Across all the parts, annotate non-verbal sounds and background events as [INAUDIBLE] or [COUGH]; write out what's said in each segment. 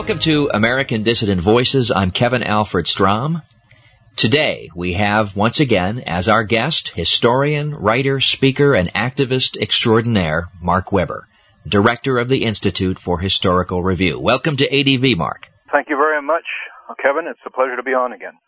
Welcome to American Dissident Voices. I'm Kevin Alfred Strom. Today we have once again as our guest historian, writer, speaker, and activist extraordinaire Mark Weber, director of the Institute for Historical Review. Welcome to ADV, Mark. Thank you very much, Kevin. It's a pleasure to be on again.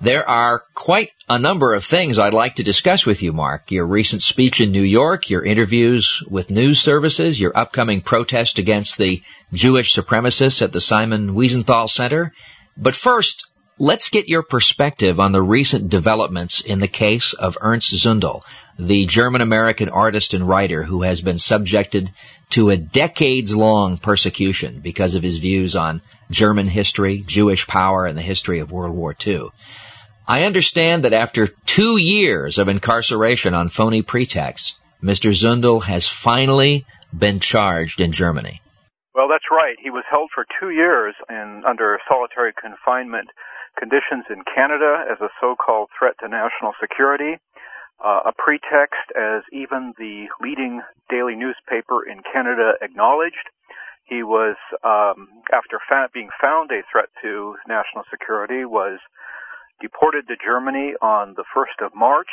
There are quite a number of things I'd like to discuss with you, Mark. Your recent speech in New York, your interviews with news services, your upcoming protest against the Jewish supremacists at the Simon Wiesenthal Center. But first, let's get your perspective on the recent developments in the case of Ernst Zundel, the German-American artist and writer who has been subjected to a decades-long persecution because of his views on German history, Jewish power, and the history of World War II. I understand that after two years of incarceration on phony pretexts, Mr. Zundel has finally been charged in Germany. Well, that's right. He was held for two years in, under solitary confinement conditions in Canada as a so-called threat to national security, uh, a pretext as even the leading daily newspaper in Canada acknowledged. He was, um, after fa- being found a threat to national security, was deported to Germany on the 1st of March,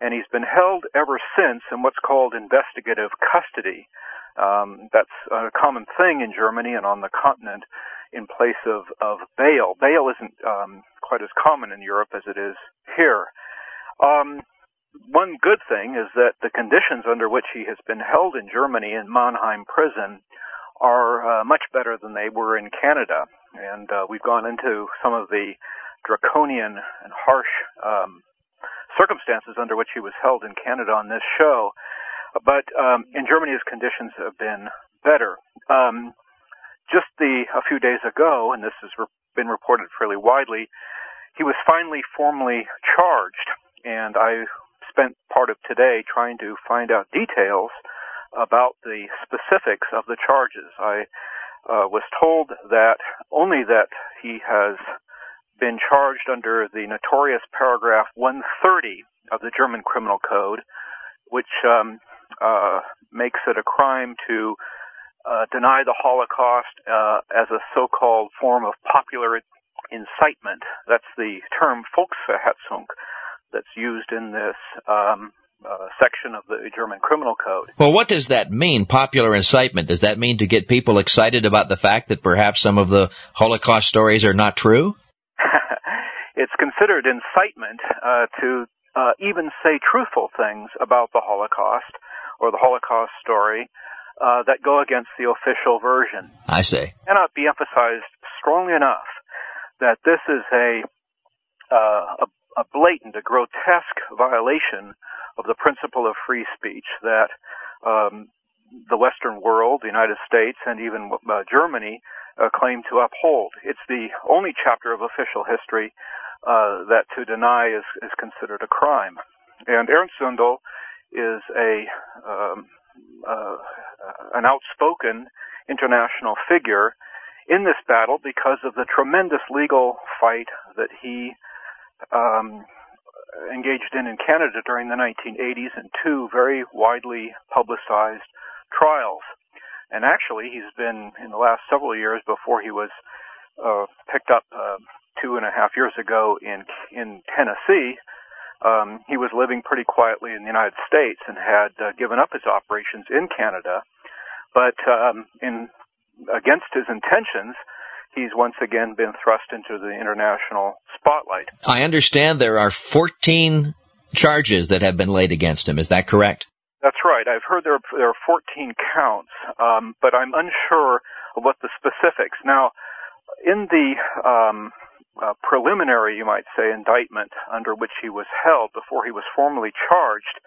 and he's been held ever since in what's called investigative custody. Um, that's a common thing in Germany and on the continent in place of, of bail. Bail isn't um, quite as common in Europe as it is here. Um, one good thing is that the conditions under which he has been held in Germany in Mannheim prison are uh, much better than they were in Canada. And uh, we've gone into some of the draconian and harsh um, circumstances under which he was held in Canada on this show. But um, in Germany, his conditions have been better. Um, just the a few days ago, and this has re- been reported fairly widely, he was finally formally charged, and I spent part of today trying to find out details about the specifics of the charges. I uh, was told that only that he has been charged under the notorious paragraph 130 of the German Criminal Code, which um, uh, makes it a crime to uh, deny the Holocaust uh, as a so-called form of popular incitement. That's the term Volksverhetzung that's used in this um, uh, section of the German Criminal Code. Well, what does that mean, popular incitement? Does that mean to get people excited about the fact that perhaps some of the Holocaust stories are not true? It's considered incitement uh, to uh, even say truthful things about the Holocaust or the Holocaust story uh, that go against the official version. I see. Cannot be emphasized strongly enough that this is a uh, a, a blatant, a grotesque violation of the principle of free speech that um, the Western world, the United States, and even uh, Germany uh, claim to uphold. It's the only chapter of official history uh, that to deny is, is considered a crime. And Ernst Zundel is a um, uh, an outspoken international figure in this battle because of the tremendous legal fight that he um, engaged in in Canada during the 1980s in two very widely publicized trials. And actually, he's been in the last several years before he was uh, picked up uh, two and a half years ago in in Tennessee. Um, he was living pretty quietly in the United States and had uh, given up his operations in Canada, but um, in against his intentions, he's once again been thrust into the international spotlight. I understand there are 14 charges that have been laid against him. Is that correct? That's right. I've heard there are, there are 14 counts, um, but I'm unsure of what the specifics. Now, in the um, uh, preliminary, you might say, indictment under which he was held before he was formally charged,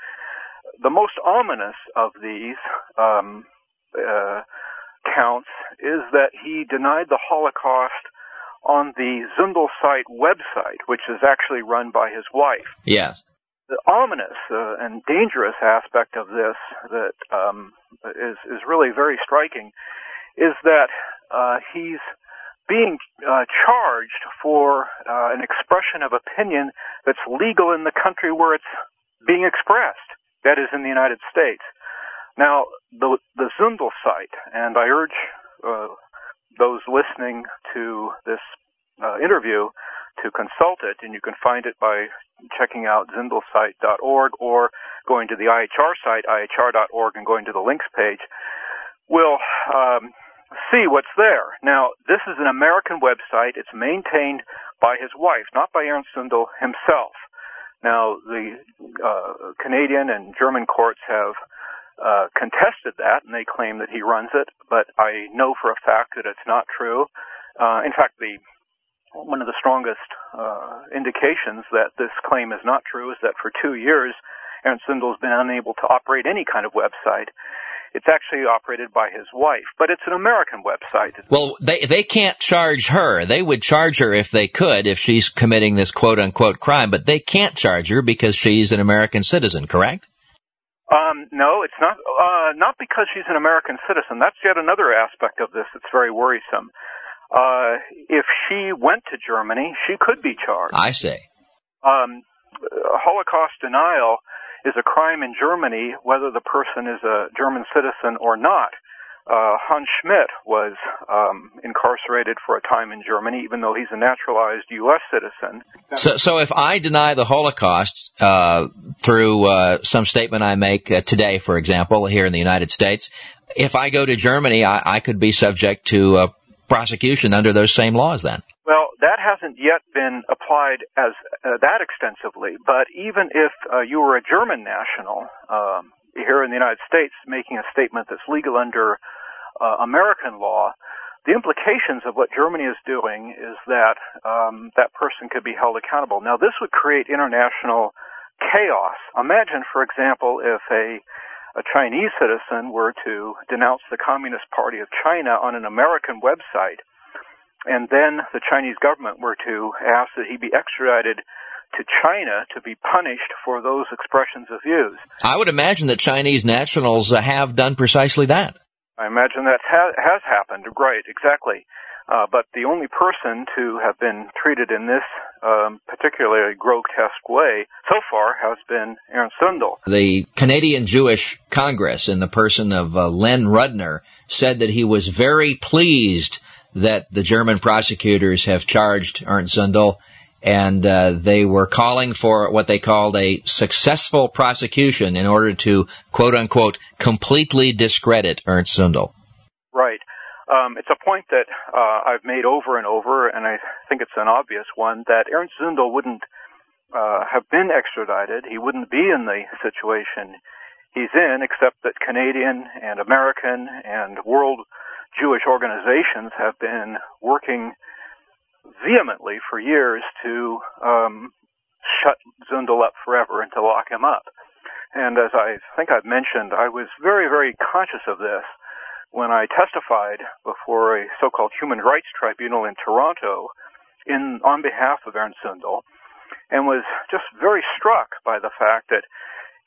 the most ominous of these um, uh, counts is that he denied the Holocaust on the Zundel site website, which is actually run by his wife. Yes. The ominous uh, and dangerous aspect of this that um, is is really very striking is that uh, he's being uh, charged for uh, an expression of opinion that's legal in the country where it's being expressed, that is in the United States. Now, the, the Zundel site, and I urge uh, those listening to this uh, interview to consult it, and you can find it by checking out zundelsite.org or going to the IHR site, ihr.org, and going to the links page, will um, see what's there. Now, this is an American website. It's maintained by his wife, not by Ernst Zundel himself. Now, the uh, Canadian and German courts have uh, contested that, and they claim that he runs it. But I know for a fact that it's not true. Uh, in fact, the one of the strongest uh, indications that this claim is not true is that for two years, Ernst Zundel has been unable to operate any kind of website. It's actually operated by his wife, but it's an American website. Well, they they can't charge her. They would charge her if they could, if she's committing this quote unquote crime, but they can't charge her because she's an American citizen, correct? Um, no, it's not. Uh, not because she's an American citizen. That's yet another aspect of this that's very worrisome. Uh, if she went to Germany, she could be charged. I see. Um, Holocaust denial is a crime in Germany, whether the person is a German citizen or not. Uh, Hans Schmidt was um, incarcerated for a time in Germany, even though he's a naturalized U.S. citizen. So, so if I deny the Holocaust uh, through uh, some statement I make uh, today, for example, here in the United States, if I go to Germany, I, I could be subject to uh, prosecution under those same laws. Then, well, that hasn't yet been applied as uh, that extensively. But even if you were a German national um, here in the United States, making a statement that's legal under uh, American law, the implications of what Germany is doing is that um, that person could be held accountable. Now, this would create international chaos. Imagine, for example, if a a Chinese citizen were to denounce the Communist Party of China on an American website, and then the Chinese government were to ask that he be extradited to China to be punished for those expressions of views. I would imagine that Chinese nationals have done precisely that. I imagine that ha- has happened. Right, exactly. Uh, but the only person to have been treated in this um, particularly grotesque way so far has been Ernst Zundel. The Canadian Jewish Congress, in the person of uh, Len Rudner, said that he was very pleased that the German prosecutors have charged Ernst Zundel and uh, they were calling for what they called a successful prosecution in order to quote unquote completely discredit Ernst Zundel. Right. Um, it's a point that uh, I've made over and over, and I think it's an obvious one that Ernst Zundel wouldn't uh, have been extradited. He wouldn't be in the situation he's in, except that Canadian and American and world Jewish organizations have been working vehemently for years to um, shut Zundel up forever and to lock him up. And as I think I've mentioned, I was very, very conscious of this when I testified before a so-called human rights tribunal in Toronto in on behalf of Ernst Zundel, and was just very struck by the fact that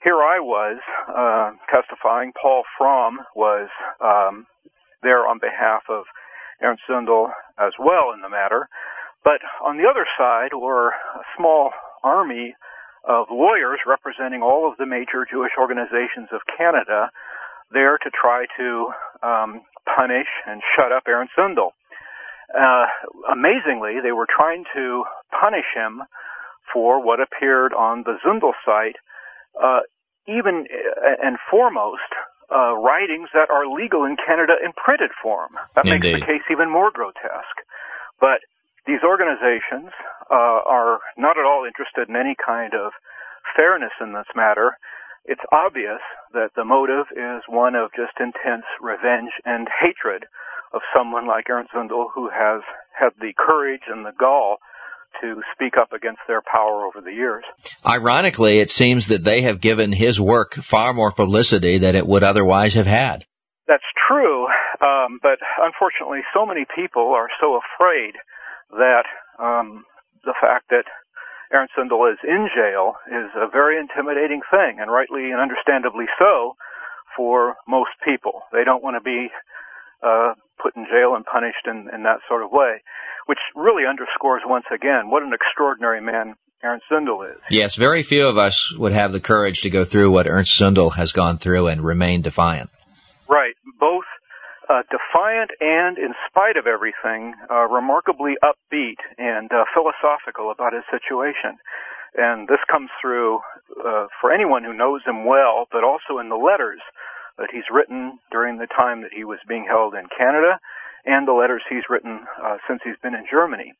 here I was uh, testifying. Paul Fromm was um, there on behalf of Ernst Zundel as well in the matter. But on the other side were a small army of lawyers representing all of the major Jewish organizations of Canada there to try to um, punish and shut up Aaron Zundel. Uh, amazingly, they were trying to punish him for what appeared on the Zundel site, uh, even uh, and foremost, uh, writings that are legal in Canada in printed form. That Indeed. makes the case even more grotesque. But these organizations uh, are not at all interested in any kind of fairness in this matter. It's obvious that the motive is one of just intense revenge and hatred of someone like Ernst Zundel who has had the courage and the gall to speak up against their power over the years. Ironically, it seems that they have given his work far more publicity than it would otherwise have had. That's true, um, but unfortunately, so many people are so afraid that um, the fact that Ernst Zundel is in jail is a very intimidating thing, and rightly and understandably so for most people. They don't want to be uh, put in jail and punished in, in that sort of way, which really underscores once again what an extraordinary man Ernst Zundel is. Yes, very few of us would have the courage to go through what Ernst Zundel has gone through and remain defiant. Right. Both uh, defiant and, in spite of everything, uh, remarkably upbeat and uh, philosophical about his situation. And this comes through uh, for anyone who knows him well, but also in the letters that he's written during the time that he was being held in Canada and the letters he's written uh, since he's been in Germany.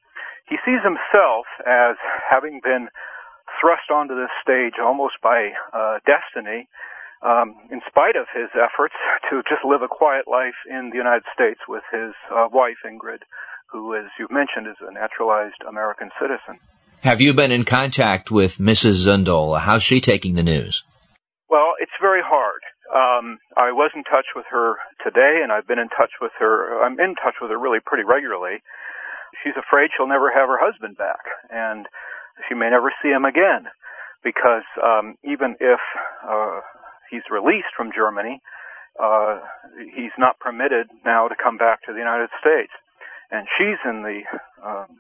He sees himself as having been thrust onto this stage almost by uh, destiny um, in spite of his efforts to just live a quiet life in the United States with his uh, wife Ingrid, who, as you've mentioned, is a naturalized American citizen. Have you been in contact with Mrs. Zundel? How's she taking the news? Well, it's very hard. Um, I was in touch with her today, and I've been in touch with her. I'm in touch with her really pretty regularly. She's afraid she'll never have her husband back, and she may never see him again, because um, even if uh, he's released from Germany, uh, he's not permitted now to come back to the United States. And she's in the um,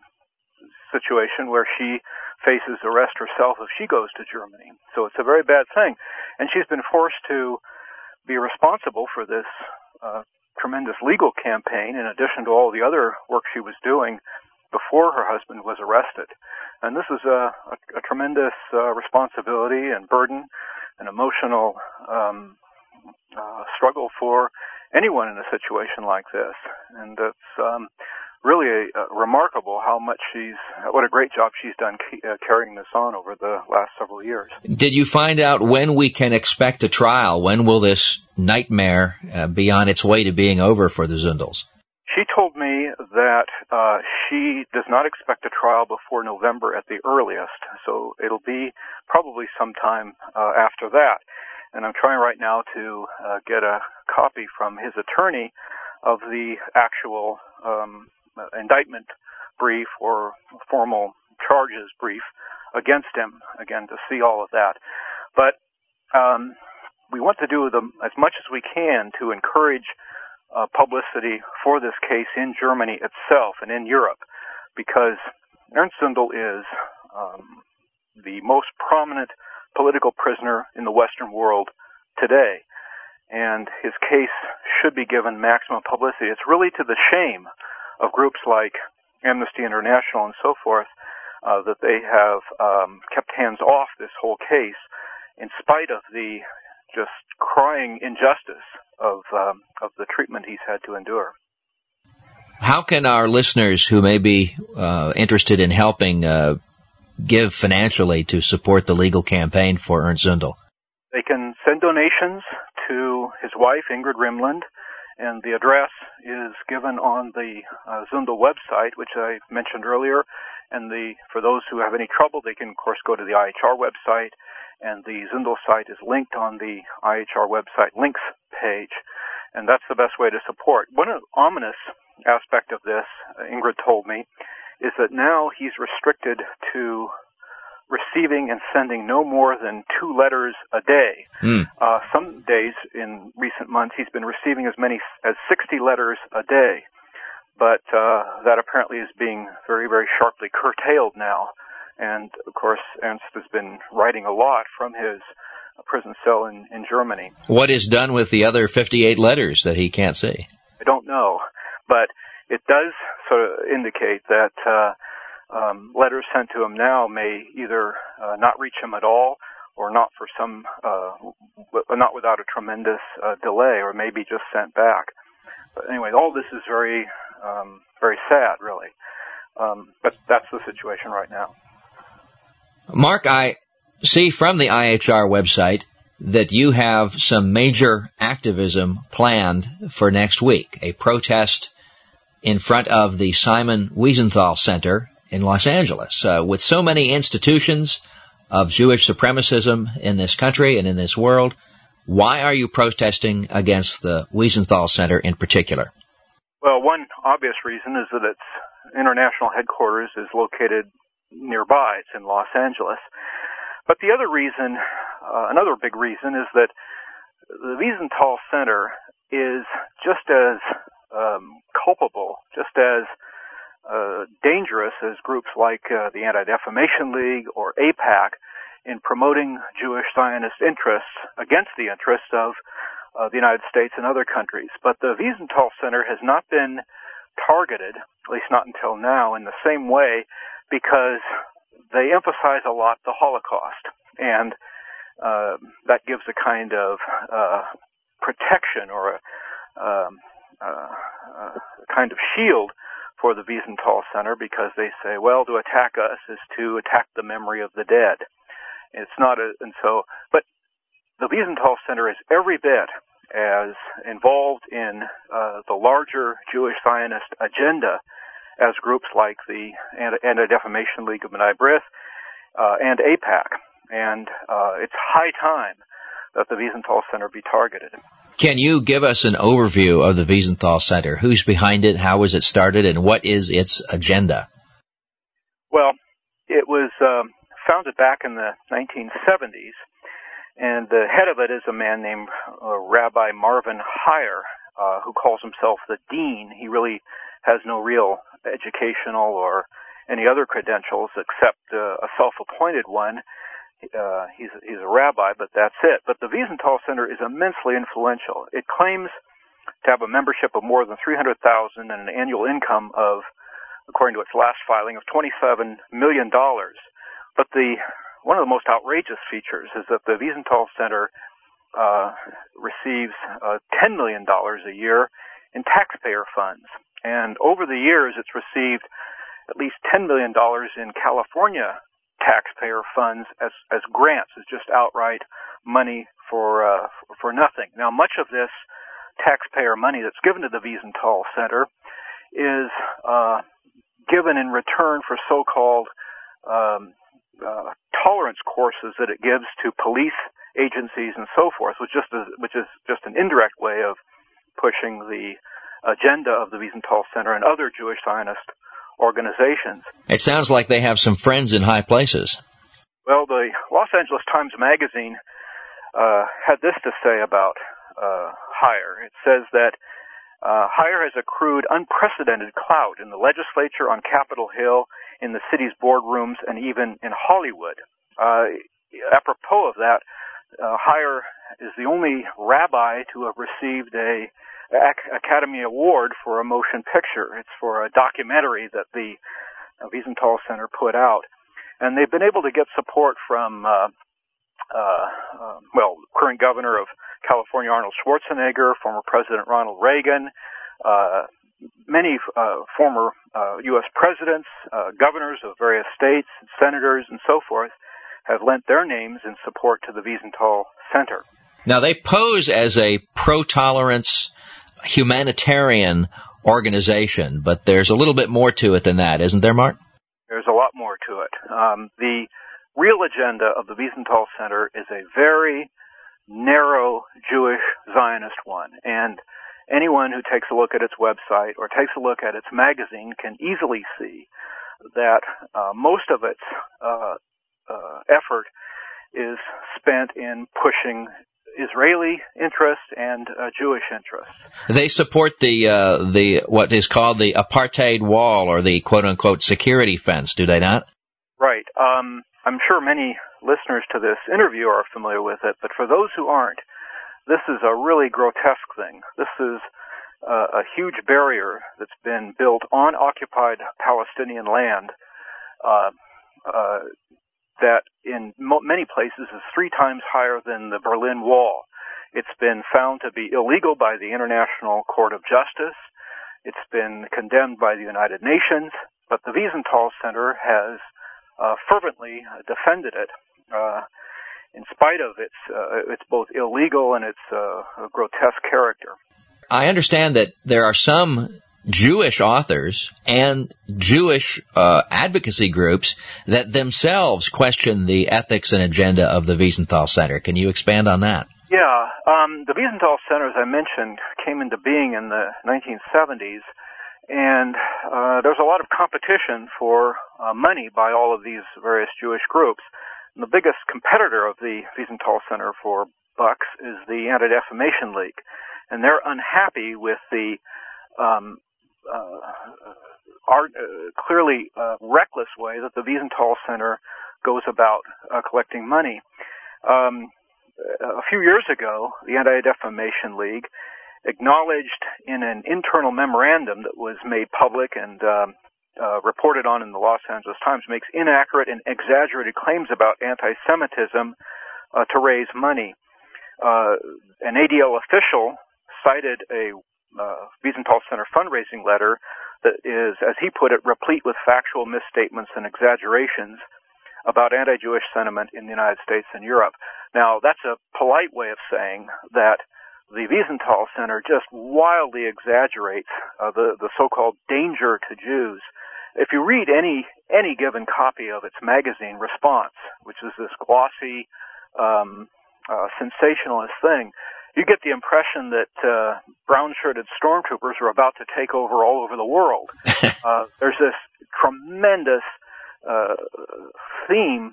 situation where she faces arrest herself if she goes to Germany. So it's a very bad thing. And she's been forced to be responsible for this uh, tremendous legal campaign in addition to all the other work she was doing before her husband was arrested. And this is a, a, a tremendous uh, responsibility and burden an emotional um, uh, struggle for anyone in a situation like this, and it's um, really a, a remarkable how much she's what a great job she's done uh, carrying this on over the last several years. Did you find out when we can expect a trial? When will this nightmare uh, be on its way to being over for the Zundels? She told me that uh, she does not expect a trial before November at the earliest, so it'll be probably sometime uh, after that. And I'm trying right now to uh, get a copy from his attorney of the actual um, indictment brief or formal charges brief against him, again, to see all of that. But um, we want to do the, as much as we can to encourage uh, publicity for this case in Germany itself and in Europe, because Ernst Zundel is um, the most prominent political prisoner in the Western world today, and his case should be given maximum publicity. It's really to the shame of groups like Amnesty International and so forth uh, that they have um, kept hands off this whole case in spite of the just crying injustice of um, of the treatment he's had to endure. How can our listeners who may be uh, interested in helping uh, give financially to support the legal campaign for Ernst Zundel? They can send donations to his wife Ingrid Rimland, and the address is given on the uh, Zundel website, which I mentioned earlier. And the for those who have any trouble, they can of course go to the IHR website and the Zundel site is linked on the IHR website links page, and that's the best way to support. One ominous aspect of this, uh, Ingrid told me, is that now he's restricted to receiving and sending no more than two letters a day. Mm. Uh, some days in recent months, he's been receiving as many as 60 letters a day. But uh, that apparently is being very, very sharply curtailed now and of course, Ernst has been writing a lot from his prison cell in, in Germany. What is done with the other 58 letters that he can't see? I don't know, but it does sort of indicate that uh, um, letters sent to him now may either uh, not reach him at all, or not for some, uh, not without a tremendous uh, delay, or maybe just sent back. But anyway, all this is very, um, very sad, really. Um, but that's the situation right now. Mark, I see from the IHR website that you have some major activism planned for next week, a protest in front of the Simon Wiesenthal Center in Los Angeles. Uh, with so many institutions of Jewish supremacism in this country and in this world, why are you protesting against the Wiesenthal Center in particular? Well, one obvious reason is that its international headquarters is located nearby. It's in Los Angeles. But the other reason, uh, another big reason, is that the Wiesenthal Center is just as um, culpable, just as uh, dangerous as groups like uh, the Anti-Defamation League or AIPAC in promoting Jewish Zionist interests against the interests of uh, the United States and other countries. But the Wiesenthal Center has not been targeted, at least not until now, in the same way because they emphasize a lot the Holocaust. And uh, that gives a kind of uh, protection or a, um, uh, a kind of shield for the Wiesenthal Center because they say, well, to attack us is to attack the memory of the dead. It's not a, and so, but the Wiesenthal Center is every bit as involved in uh, the larger Jewish Zionist agenda as groups like the Anti-Defamation League of B'nai B'rith uh, and AIPAC. And uh, it's high time that the Wiesenthal Center be targeted. Can you give us an overview of the Wiesenthal Center? Who's behind it? How was it started? And what is its agenda? Well, it was um, founded back in the 1970s, and the head of it is a man named uh, Rabbi Marvin Hier, uh, who calls himself the dean. He really has no real educational or any other credentials except uh, a self-appointed one uh, he's he's a rabbi, but that's it. But the Wiesenthal Center is immensely influential. It claims to have a membership of more than 300,000 and an annual income of, according to its last filing, of 27 million dollars. But the one of the most outrageous features is that the Wiesenthal Center uh, receives uh, 10 million dollars a year in taxpayer funds, and over the years, it's received at least 10 million dollars in California taxpayer funds as as grants, as just outright money for uh, for nothing. Now, much of this taxpayer money that's given to the Wiesenthal Center is uh, given in return for so-called um, uh, tolerance courses that it gives to police agencies and so forth, which just is, which is just an indirect way of pushing the agenda of the Wiesenthal Center and other Jewish Zionist organizations. It sounds like they have some friends in high places. Well, the Los Angeles Times Magazine uh, had this to say about uh, Hier. It says that uh, Hier has accrued unprecedented clout in the legislature, on Capitol Hill, in the city's boardrooms, and even in Hollywood. Uh, apropos of that, uh, Hier is the only rabbi to have received a Academy Award for a motion picture. It's for a documentary that the Wiesenthal Center put out. And they've been able to get support from, uh, uh, uh, well, current governor of California, Arnold Schwarzenegger, former President Ronald Reagan, uh, many uh, former U.S. Uh, presidents, governors of various states, senators, and so forth have lent their names in support to the Wiesenthal Center. Now they pose as a pro-tolerance humanitarian organization, but there's a little bit more to it than that, isn't there, Mark? There's a lot more to it. Um, the real agenda of the Wiesenthal Center is a very narrow Jewish Zionist one, and anyone who takes a look at its website or takes a look at its magazine can easily see that uh, most of its uh, uh, effort is spent in pushing Israeli interest and uh, Jewish interest. They support the uh, the what is called the apartheid wall or the quote unquote security fence, do they not? Right. Um, I'm sure many listeners to this interview are familiar with it, but for those who aren't, this is a really grotesque thing. This is uh, a huge barrier that's been built on occupied Palestinian land. Uh, uh, that in many places is three times higher than the Berlin Wall. It's been found to be illegal by the International Court of Justice. It's been condemned by the United Nations, but the Wiesenthal Center has uh, fervently defended it. In spite of its uh, its both illegal and its uh, grotesque character. I understand that there are some Jewish authors and Jewish uh, advocacy groups that themselves question the ethics and agenda of the Wiesenthal Center. Can you expand on that? Yeah, um, the Wiesenthal Center, as I mentioned, came into being in the 1970s, and uh, there's a lot of competition for uh, money by all of these various Jewish groups. The biggest competitor of the Wiesenthal Center for bucks is the Anti-Defamation League, and they're unhappy with the um, uh, uh, clearly uh, reckless way that the Wiesenthal Center goes about uh, collecting money. Um, a few years ago, the Anti-Defamation League acknowledged in an internal memorandum that was made public and um, uh, reported on in the Los Angeles Times makes inaccurate and exaggerated claims about anti-Semitism uh, to raise money. Uh, an ADL official cited a uh, Wiesenthal Center fundraising letter that is, as he put it, replete with factual misstatements and exaggerations about anti-Jewish sentiment in the United States and Europe. Now, that's a polite way of saying that the Wiesenthal Center just wildly exaggerates uh, the the so-called danger to Jews. If you read any any given copy of its magazine Response, which is this glossy, um, uh, sensationalist thing, you get the impression that uh, brown-shirted stormtroopers are about to take over all over the world. [LAUGHS] uh, there's this tremendous uh, theme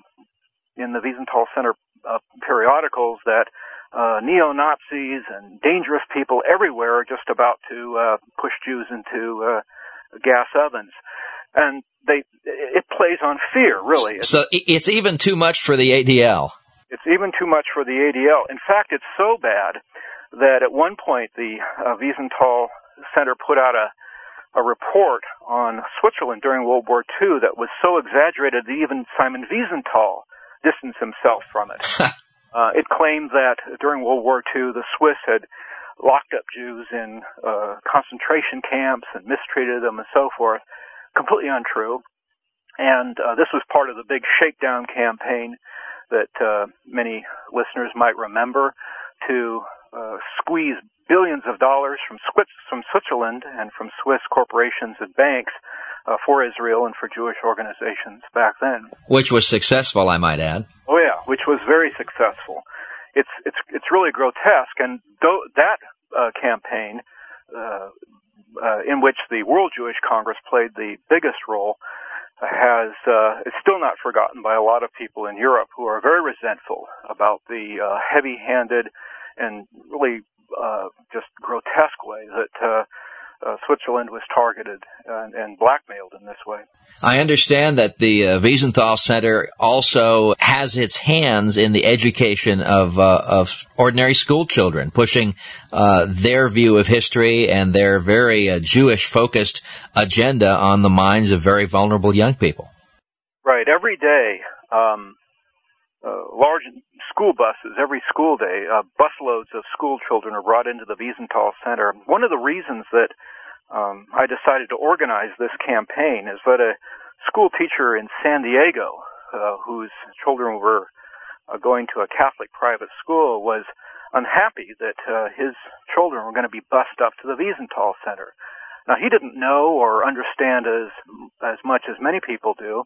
in the Wiesenthal Center uh, periodicals that uh, neo-Nazis and dangerous people everywhere are just about to uh, push Jews into uh, gas ovens. And they, it plays on fear, really. So it's even too much for the ADL. It's even too much for the ADL. In fact, it's so bad that at one point the uh, Wiesenthal Center put out a a report on Switzerland during World War II that was so exaggerated that even Simon Wiesenthal distanced himself from it. [LAUGHS] uh, it claimed that during World War II the Swiss had locked up Jews in uh, concentration camps and mistreated them and so forth. Completely untrue. And uh, this was part of the big shakedown campaign that uh, many listeners might remember to uh, squeeze billions of dollars from, from Switzerland and from Swiss corporations and banks uh, for Israel and for Jewish organizations back then. Which was successful, I might add. Oh yeah, which was very successful. It's it's it's really grotesque, and th- that uh, campaign, uh, uh, in which the World Jewish Congress played the biggest role, has uh, is still not forgotten by a lot of people in Europe who are very resentful about the uh, heavy-handed and really uh, just grotesque way that uh, Switzerland was targeted and, and, blackmailed in this way. I understand that the uh, Wiesenthal Center also has its hands in the education of uh, of ordinary school children, pushing uh, their view of history and their very uh, Jewish focused agenda on the minds of very vulnerable young people. Right. Every day, um, uh, large school buses every school day. Uh, busloads of school children are brought into the Wiesenthal Center. One of the reasons that um, I decided to organize this campaign is that a school teacher in San Diego, uh, whose children were uh, going to a Catholic private school, was unhappy that uh, his children were going to be bused up to the Wiesenthal Center. Now he didn't know or understand as as much as many people do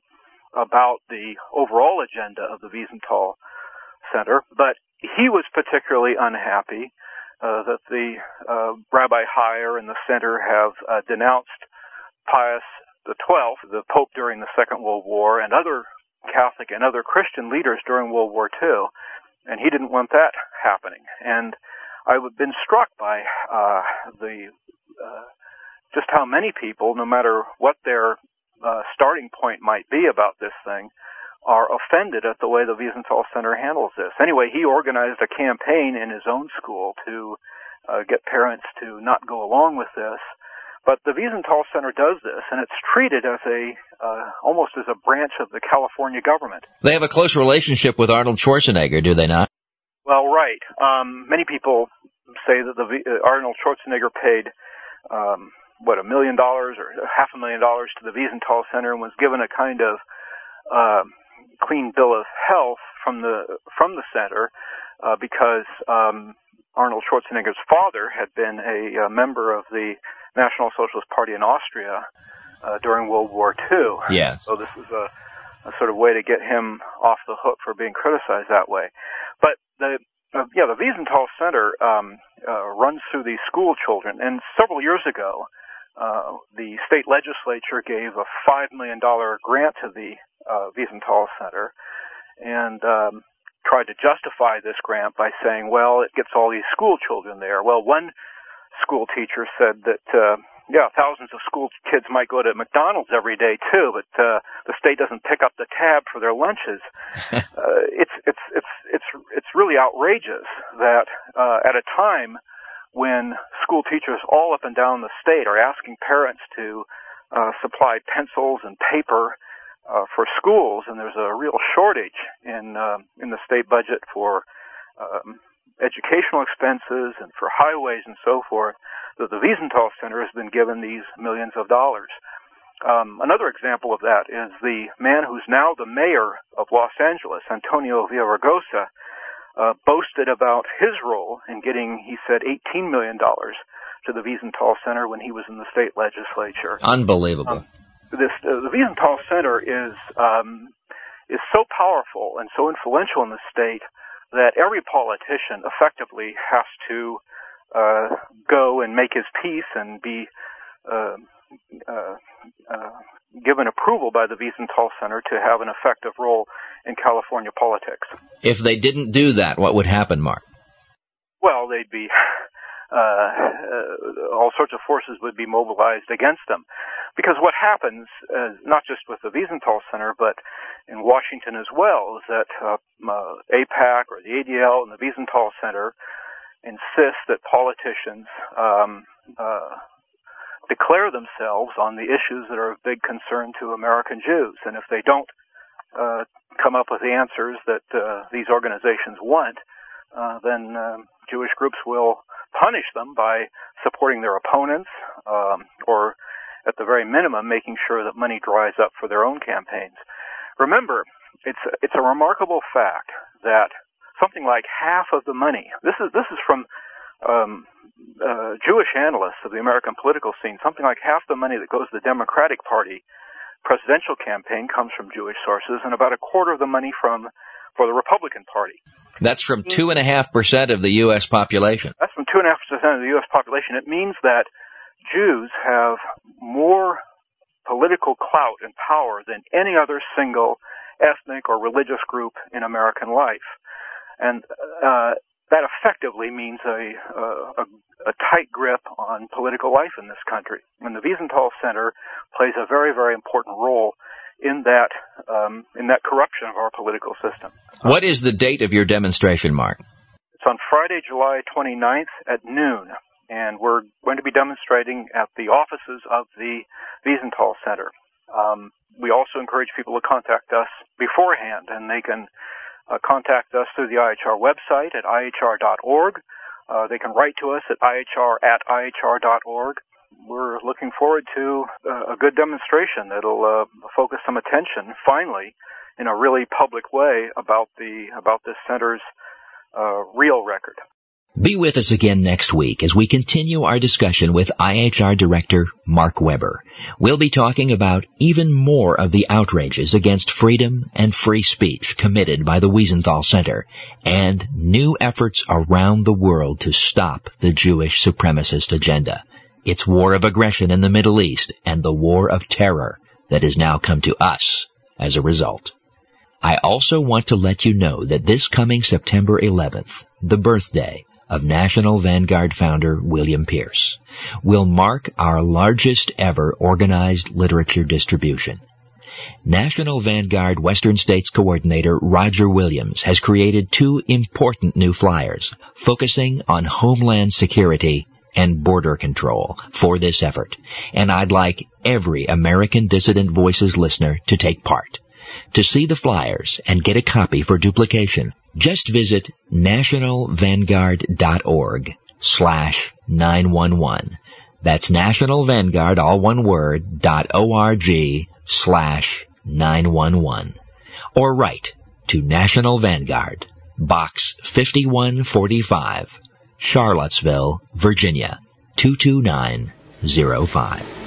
about the overall agenda of the Wiesenthal Center, but he was particularly unhappy uh, that the uh, Rabbi Hier and the center have uh, denounced Pius XII, the Pope during the Second World War, and other Catholic and other Christian leaders during World War II, and he didn't want that happening. And I've been struck by uh, the uh, just how many people, no matter what their uh, starting point might be about this thing, are offended at the way the Wiesenthal Center handles this. Anyway, he organized a campaign in his own school to uh, get parents to not go along with this. But the Wiesenthal Center does this, and it's treated as a uh, almost as a branch of the California government. They have a close relationship with Arnold Schwarzenegger, do they not? Well, right. Um, many people say that the uh, Arnold Schwarzenegger paid um, what a million dollars or half a million dollars to the Wiesenthal Center and was given a kind of uh, clean bill of health from the from the center uh, because um, Arnold Schwarzenegger's father had been a, a member of the National Socialist Party in Austria uh, during World War II. Yeah. So this is a, a sort of way to get him off the hook for being criticized that way. But the uh, yeah, the Wiesenthal Center um, uh, runs through these school children, and several years ago, uh, the state legislature gave a five million dollar grant to the uh, Wiesenthal Center, and um, tried to justify this grant by saying, well, it gets all these school children there. Well, one school teacher said that. Uh, yeah, thousands of school kids might go to McDonald's every day too, but uh, the state doesn't pick up the tab for their lunches. [LAUGHS] uh, it's it's it's it's it's really really outrageous that uh, at a time when school teachers all up and down the state are asking parents to uh, supply pencils and paper uh, for schools, and there's a real shortage in uh, in the state budget for um, educational expenses and for highways and so forth. That the Wiesenthal Center has been given these millions of dollars. Um, another example of that is the man who's now the mayor of Los Angeles, Antonio Villaraigosa, uh, boasted about his role in getting, he said, $18 million to the Wiesenthal Center when he was in the state legislature. Unbelievable. Um, this uh, the Wiesenthal Center is um, is so powerful and so influential in the state that every politician effectively has to uh, go and make his peace and be uh, uh, uh, given approval by the Wiesenthal Center to have an effective role in California politics. If they didn't do that, what would happen, Mark? Well, they'd be uh, uh, all sorts of forces would be mobilized against them. Because what happens, uh, not just with the Wiesenthal Center, but in Washington as well, is that uh, uh, AIPAC or the ADL and the Wiesenthal Center insist that politicians um, uh, declare themselves on the issues that are of big concern to American Jews. And if they don't come up with the answers that these organizations want, then um, Jewish groups will punish them by supporting their opponents um, or at the very minimum making sure that money dries up for their own campaigns. Remember, it's it's a remarkable fact that something like half of the money this is this is from um, uh, Jewish analysts of the American political scene, something like half the money that goes to the Democratic Party presidential campaign comes from Jewish sources, and about a quarter of the money from for the Republican Party. That's from two and a half percent of the U.S. population. That's from two and a half percent of the U.S. population. It means that Jews have more political clout and power than any other single ethnic or religious group in American life. And uh, that effectively means a, a, a, tight grip on political life in this country. And the Wiesenthal Center plays a very, very important role in that um, in that corruption of our political system. What is the date of your demonstration, Mark? It's on Friday, July 29th at noon, and we're going to be demonstrating at the offices of the Wiesenthal Center. Um, we also encourage people to contact us beforehand, and they can uh, contact us through the IHR website at ihr.org. Uh, they can write to us at ihr at ihr.org. We're looking forward to uh, a good demonstration that'll uh, focus some attention, finally, in a really public way about the about this center's uh, real record. Be with us again next week as we continue our discussion with IHR Director Mark Weber. We'll be talking about even more of the outrages against freedom and free speech committed by the Wiesenthal Center and new efforts around the world to stop the Jewish supremacist agenda. It's war of aggression in the Middle East and the war of terror that has now come to us as a result. I also want to let you know that this coming September 11th, the birthday of National Vanguard founder William Pierce will mark our largest ever organized literature distribution. National Vanguard Western States Coordinator Roger Williams has created two important new flyers focusing on homeland security and border control for this effort, and I'd like every American Dissident Voices listener to take part. To see the flyers and get a copy for duplication, just visit nationalvanguard.org slash 911. That's National Vanguard, all one word, dot O-R-G slash 911. Or write to National Vanguard, Box 5145, Charlottesville, Virginia, 22905.